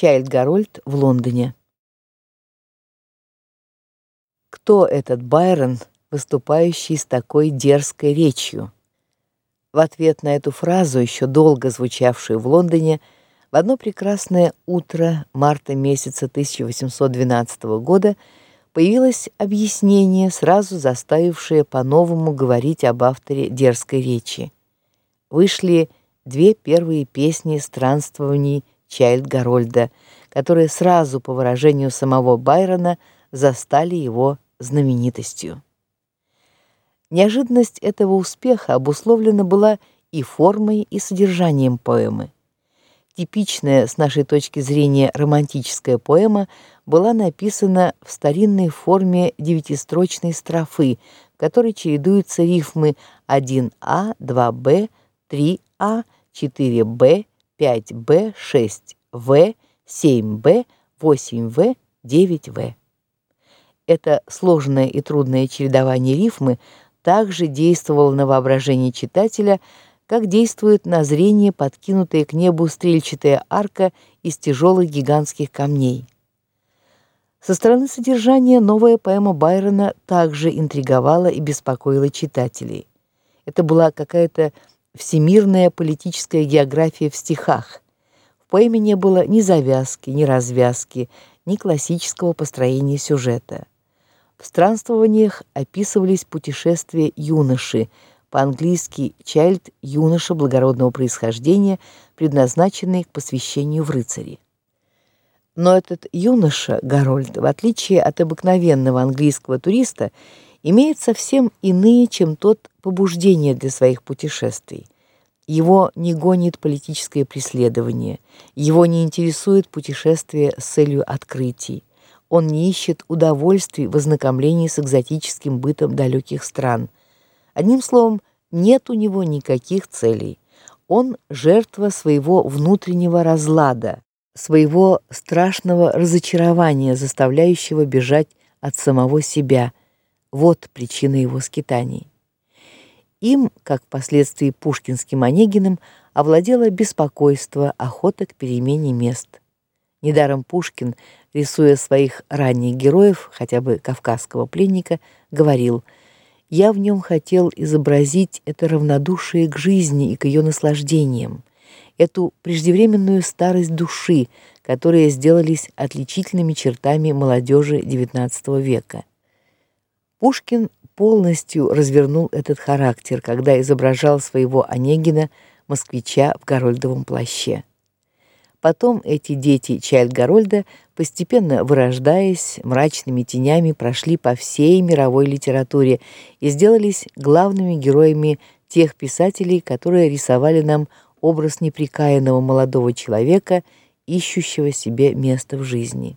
Чайльд Гарольд в Лондоне. Кто этот Байрон, выступающий с такой дерзкой речью? В ответ на эту фразу, еще долго звучавшую в Лондоне, в одно прекрасное утро марта месяца 1812 года появилось объяснение, сразу заставившее по-новому говорить об авторе дерзкой речи. Вышли две первые песни странствований Чайльд Гарольда, которые сразу по выражению самого Байрона застали его знаменитостью. Неожиданность этого успеха обусловлена была и формой, и содержанием поэмы. Типичная с нашей точки зрения романтическая поэма была написана в старинной форме девятистрочной строфы, в которой чередуются рифмы 1а, 2б, 3а, 4б, 5б, 6в, 7б, 8в, 9в. Это сложное и трудное чередование рифмы также действовало на воображение читателя, как действует на зрение подкинутая к небу стрельчатая арка из тяжелых гигантских камней. Со стороны содержания новая поэма Байрона также интриговала и беспокоила читателей. Это была какая-то всемирная политическая география в стихах. В поэме не было ни завязки, ни развязки, ни классического построения сюжета. В странствованиях описывались путешествия юноши, по-английски child юноша благородного происхождения, предназначенный к посвящению в рыцари. Но этот юноша Гарольд, в отличие от обыкновенного английского туриста, имеет совсем иные, чем тот, побуждения для своих путешествий. Его не гонит политическое преследование, его не интересует путешествие с целью открытий. Он не ищет удовольствий в ознакомлении с экзотическим бытом далеких стран. Одним словом, нет у него никаких целей. Он жертва своего внутреннего разлада, своего страшного разочарования, заставляющего бежать от самого себя. Вот причина его скитаний. Им, как впоследствии Пушкинским Онегиным, овладело беспокойство, охота к перемене мест. Недаром Пушкин, рисуя своих ранних героев, хотя бы кавказского пленника, говорил: "Я в нем хотел изобразить это равнодушие к жизни и к ее наслаждениям, эту преждевременную старость души, которые сделались отличительными чертами молодежи XIX века". Пушкин полностью развернул этот характер, когда изображал своего Онегина, москвича в горольдовом плаще. Потом эти дети Чайльд-Гарольда, постепенно вырождаясь, мрачными тенями прошли по всей мировой литературе и сделались главными героями тех писателей, которые рисовали нам образ неприкаянного молодого человека, ищущего себе место в жизни.